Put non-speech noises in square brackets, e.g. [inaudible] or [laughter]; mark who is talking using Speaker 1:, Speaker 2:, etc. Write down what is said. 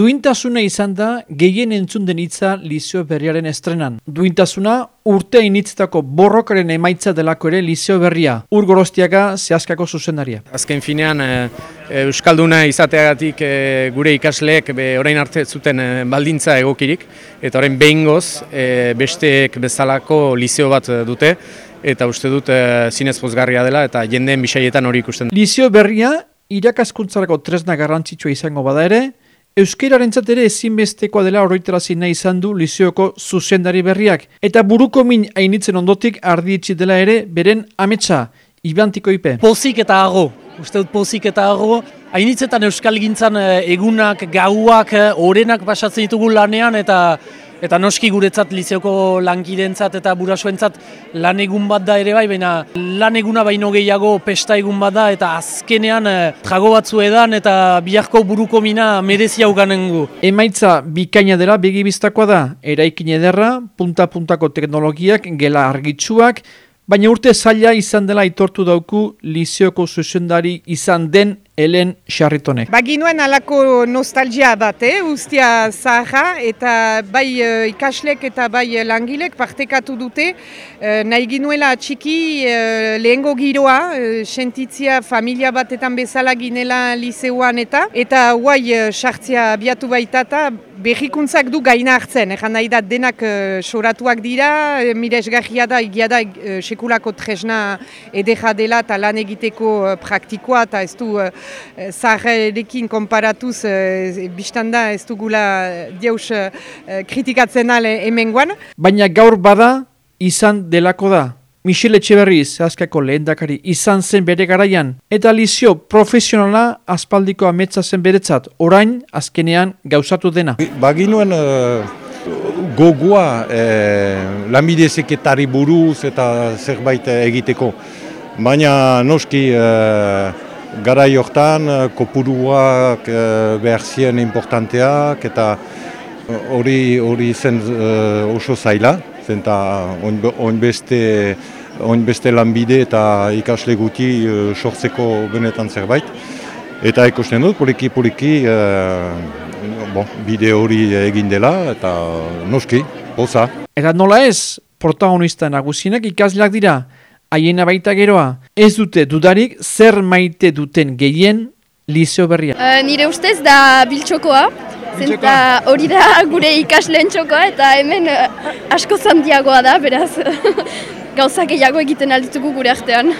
Speaker 1: Duintasuna izan da gehien entzun den hitza Lizio Berriaren estrenan. Duintasuna urte initzitako borrokaren emaitza delako ere Lizio Berria. Ur gorostiaga zehazkako zuzendaria.
Speaker 2: Azken finean, e, Euskalduna izateagatik e, gure ikasleek be, orain arte zuten baldintza egokirik, eta orain behingoz e, besteek bezalako Lizio bat dute, eta uste dut e, zinez pozgarria dela, eta jendeen bisaietan hori ikusten.
Speaker 1: Lizio Berria irakaskuntzarako tresna garrantzitsua izango bada ere, Euskeraren ere ezinbestekoa dela oroitarazi nahi izan du Lizeoko zuzendari berriak. Eta buruko min hainitzen ondotik ardietxit dela ere beren ametsa, ibantiko ipe.
Speaker 3: Pozik eta hago, uste dut pozik eta hago. Hainitzetan Euskal Gintzan eh, egunak, gauak, eh, orenak basatzen ditugu lanean eta Eta noski guretzat lizeoko lankidentzat eta burasuentzat lan egun bat da ere bai, baina lan eguna baino gehiago pesta egun bat da eta azkenean eh, trago batzu edan eta biharko buruko mina merezi hau ganengu.
Speaker 1: Emaitza bikaina dela begibiztakoa da, eraikin ederra, punta-puntako teknologiak, gela argitsuak, baina urte zaila izan dela itortu dauku lizeoko zuzendari izan den Helen Charritonek.
Speaker 4: Baginuen alako nostalgia bat, eh? ustia zaharra, eta bai uh, ikaslek eta bai uh, langilek partekatu dute, uh, nahi ginuela txiki uh, lehengo giroa, uh, sentitzia familia batetan bezala ginela liseuan eta, eta guai sartzia biatu baitata, Berrikuntzak du gaina hartzen, egan nahi da denak uh, soratuak dira, e, miresgarria da, egia da, sekulako tresna edeja dela eta lan egiteko praktikoa eta ez du Eh, zaharrekin konparatuz e, biztan da ez dugula diaus e, kritikatzen ale hemen guan.
Speaker 1: Baina gaur bada izan delako da. Michele Etxeberriz, azkako lehendakari, izan zen bere garaian, eta lizio profesionala aspaldiko ametsa zen beretzat, orain azkenean gauzatu dena.
Speaker 5: Baginuen uh, gogoa uh, lamidezeketari buruz eta zerbait egiteko, baina noski gara jortan eh, kopuruak uh, behar ziren importanteak eta eh, hori hori zen uh, oso zaila, zen oinbeste oin lanbide eta ikasle guti uh, sortzeko benetan zerbait. Eta ikusten dut, poliki-poliki uh, bon, bide hori egin dela eta noski, poza.
Speaker 1: Eta nola ez, protagonista nagusinak ikasleak dira, haiena baita geroa, ez dute dudarik zer maite duten gehien lizeo berria.
Speaker 6: Uh, nire ustez da biltxokoa, zenta hori da gure ikasleen txokoa eta hemen uh, asko zandiagoa da, beraz [laughs] gauzak gehiago egiten alditugu gure artean.